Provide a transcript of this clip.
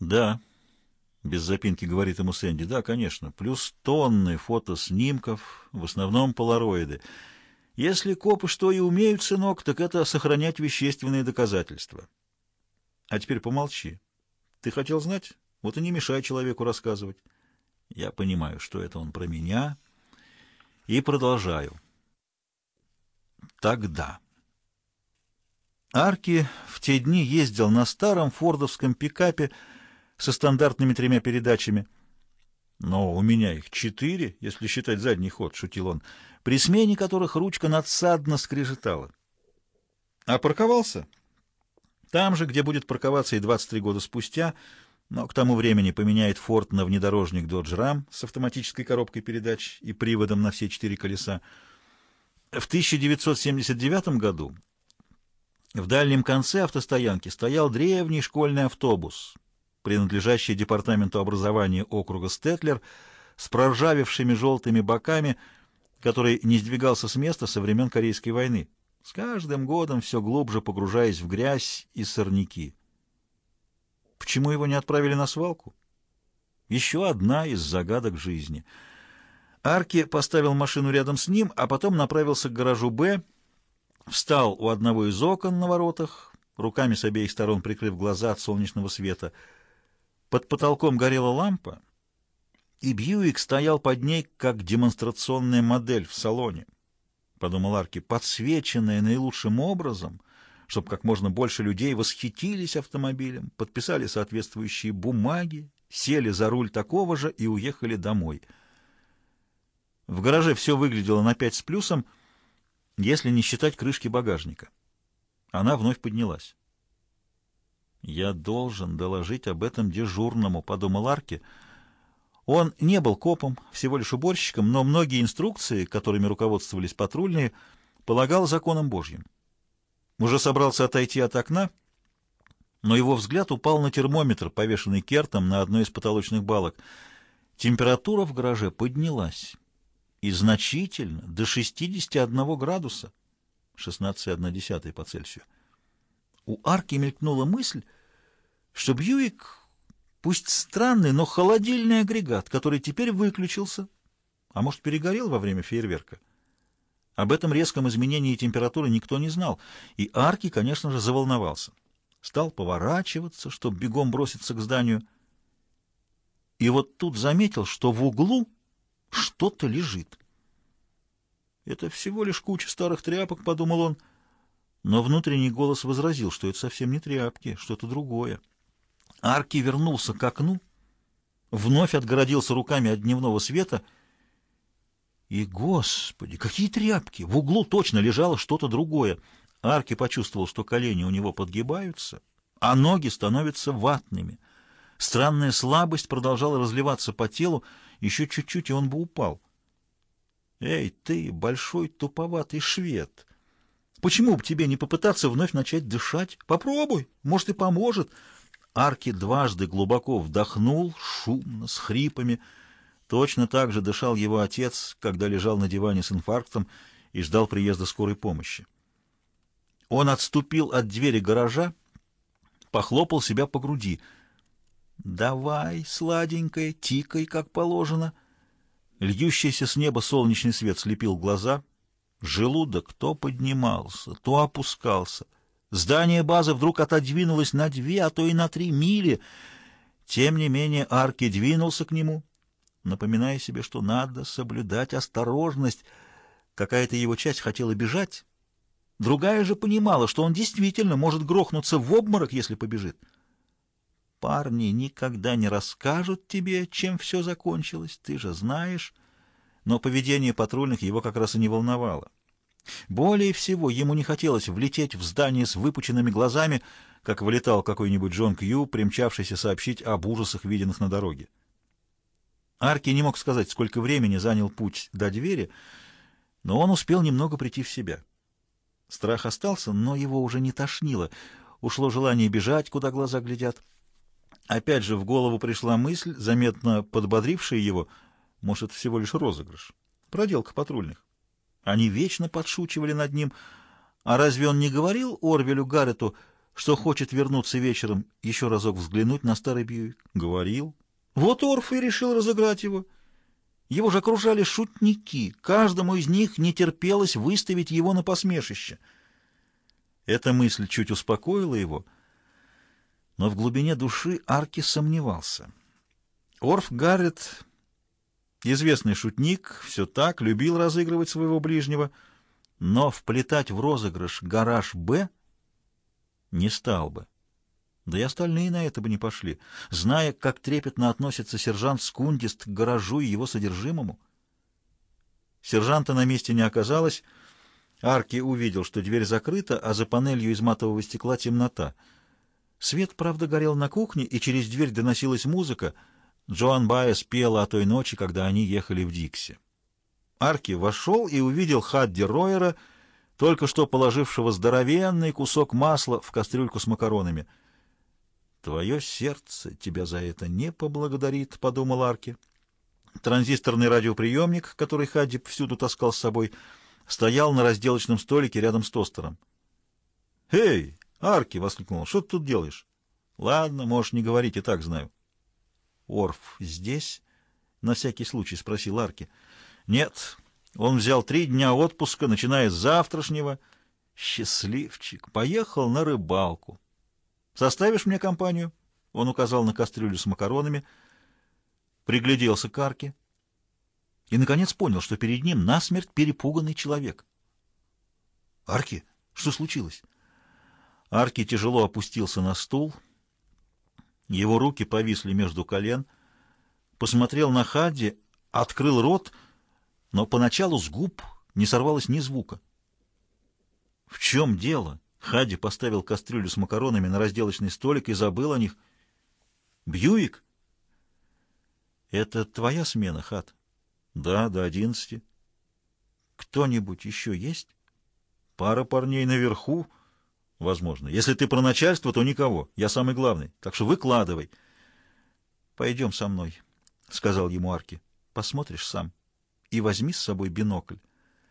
Да, без запинки говорит ему Сэнди. Да, конечно. Плюс тонны фотоснимков, в основном полароиды. Если копы что и умеют, сынок, так это сохранять вещественные доказательства. А теперь помолчи. Ты хотел знать? Вот и не мешай человеку рассказывать. Я понимаю, что это он про меня, и продолжаю. Тогда. Арки в те дни ездил на старом фордовском пикапе со стандартными тремя передачами. «Но у меня их четыре, если считать задний ход», — шутил он, при смене которых ручка надсадно скрежетала. А парковался? Там же, где будет парковаться и 23 года спустя, но к тому времени поменяет Форд на внедорожник Dodge Ram с автоматической коробкой передач и приводом на все четыре колеса. В 1979 году в дальнем конце автостоянки стоял древний школьный автобус, принадлежащий департаменту образования округа Стетлер, с проржавевшими желтыми боками, который не сдвигался с места со времен Корейской войны, с каждым годом все глубже погружаясь в грязь и сорняки. Почему его не отправили на свалку? Еще одна из загадок жизни. Арки поставил машину рядом с ним, а потом направился к гаражу «Б», встал у одного из окон на воротах, руками с обеих сторон прикрыв глаза от солнечного света. Под потолком горела лампа, и Бьюик стоял под ней, как демонстрационная модель в салоне, — подумал Арки, — подсвеченная наилучшим образом, чтобы как можно больше людей восхитились автомобилем, подписали соответствующие бумаги, сели за руль такого же и уехали домой. В гараже все выглядело на пять с плюсом — если не считать крышки багажника. Она вновь поднялась. «Я должен доложить об этом дежурному», — подумал Арки. Он не был копом, всего лишь уборщиком, но многие инструкции, которыми руководствовались патрульные, полагал законом Божьим. Уже собрался отойти от окна, но его взгляд упал на термометр, повешенный Кертом на одной из потолочных балок. Температура в гараже поднялась и значительно, до 61 градуса, 16,1 по Цельсию. У Арки мелькнула мысль, что Бьюик, пусть странный, но холодильный агрегат, который теперь выключился, а может, перегорел во время фейерверка. Об этом резком изменении температуры никто не знал, и Арки, конечно же, заволновался. Стал поворачиваться, чтобы бегом броситься к зданию. И вот тут заметил, что в углу что-то лежит. Это всего лишь куча старых тряпок, подумал он, но внутренний голос возразил, что это совсем не тряпки, что-то другое. Арки вернулся к окну, вновь отгородился руками от дневного света и, господи, какие тряпки! В углу точно лежало что-то другое. Арки почувствовал, что колени у него подгибаются, а ноги становятся ватными. Странная слабость продолжала разливаться по телу, еще чуть-чуть, и он бы упал. «Эй, ты, большой туповатый швед! Почему бы тебе не попытаться вновь начать дышать? Попробуй, может, и поможет!» Арки дважды глубоко вдохнул, шумно, с хрипами. Точно так же дышал его отец, когда лежал на диване с инфарктом и ждал приезда скорой помощи. Он отступил от двери гаража, похлопал себя по груди. «Давай, сладенькая, тикай, как положено». Льющийся с неба солнечный свет слепил глаза. Желудок то поднимался, то опускался. Здание базы вдруг отодвинулось на две, а то и на три мили. Тем не менее Арки двинулся к нему, напоминая себе, что надо соблюдать осторожность. Какая-то его часть хотела бежать, другая же понимала, что он действительно может грохнуться в обморок, если побежит. Парни никогда не расскажут тебе, чем все закончилось, ты же знаешь. Но поведение патрульных его как раз и не волновало. Более всего, ему не хотелось влететь в здание с выпученными глазами, как вылетал какой-нибудь Джон Кью, примчавшийся сообщить об ужасах, виденных на дороге. Арки не мог сказать, сколько времени занял путь до двери, но он успел немного прийти в себя. Страх остался, но его уже не тошнило. Ушло желание бежать, куда глаза глядят. Опять же в голову пришла мысль, заметно подбодрившая его, может, всего лишь розыгрыш. Проделка патрульных. Они вечно подшучивали над ним. А разве он не говорил Орвелю Гаррету, что хочет вернуться вечером еще разок взглянуть на старый Бьюик? Говорил. Вот Орф и решил разыграть его. Его же окружали шутники. Каждому из них не терпелось выставить его на посмешище. Эта мысль чуть успокоила его, но в глубине души Арки сомневался. Орф Гаррет, известный шутник, все так, любил разыгрывать своего ближнего, но вплетать в розыгрыш гараж «Б» не стал бы. Да и остальные на это бы не пошли, зная, как трепетно относится сержант Скундист к гаражу и его содержимому. Сержанта на месте не оказалось. Арки увидел, что дверь закрыта, а за панелью из матового стекла темнота. Свет, правда, горел на кухне, и через дверь доносилась музыка. Джоан Байес пела о той ночи, когда они ехали в Дикси. Арки вошел и увидел Хадди Ройера, только что положившего здоровенный кусок масла в кастрюльку с макаронами — «Твое сердце тебя за это не поблагодарит», — подумал Арки. Транзисторный радиоприемник, который Хадди всюду таскал с собой, стоял на разделочном столике рядом с тостером. «Эй, Арки!» — воскликнул. «Что ты тут делаешь?» «Ладно, можешь не говорить, и так знаю». «Орф здесь?» — на всякий случай спросил Арки. «Нет, он взял три дня отпуска, начиная с завтрашнего. Счастливчик, поехал на рыбалку». Составишь мне компанию?» Он указал на кастрюлю с макаронами, пригляделся к арке и, наконец, понял, что перед ним насмерть перепуганный человек. «Арки, что случилось?» Арки тяжело опустился на стул, его руки повисли между колен, посмотрел на Хадди, открыл рот, но поначалу с губ не сорвалось ни звука. «В чем дело?» Хади поставил кастрюлю с макаронами на разделочный столик и забыл о них. «Бьюик?» «Это твоя смена, Хат?» «Да, до одиннадцати». «Кто-нибудь еще есть?» «Пара парней наверху, возможно. Если ты про начальство, то никого. Я самый главный. Так что выкладывай». «Пойдем со мной», — сказал ему Арки. «Посмотришь сам. И возьми с собой бинокль».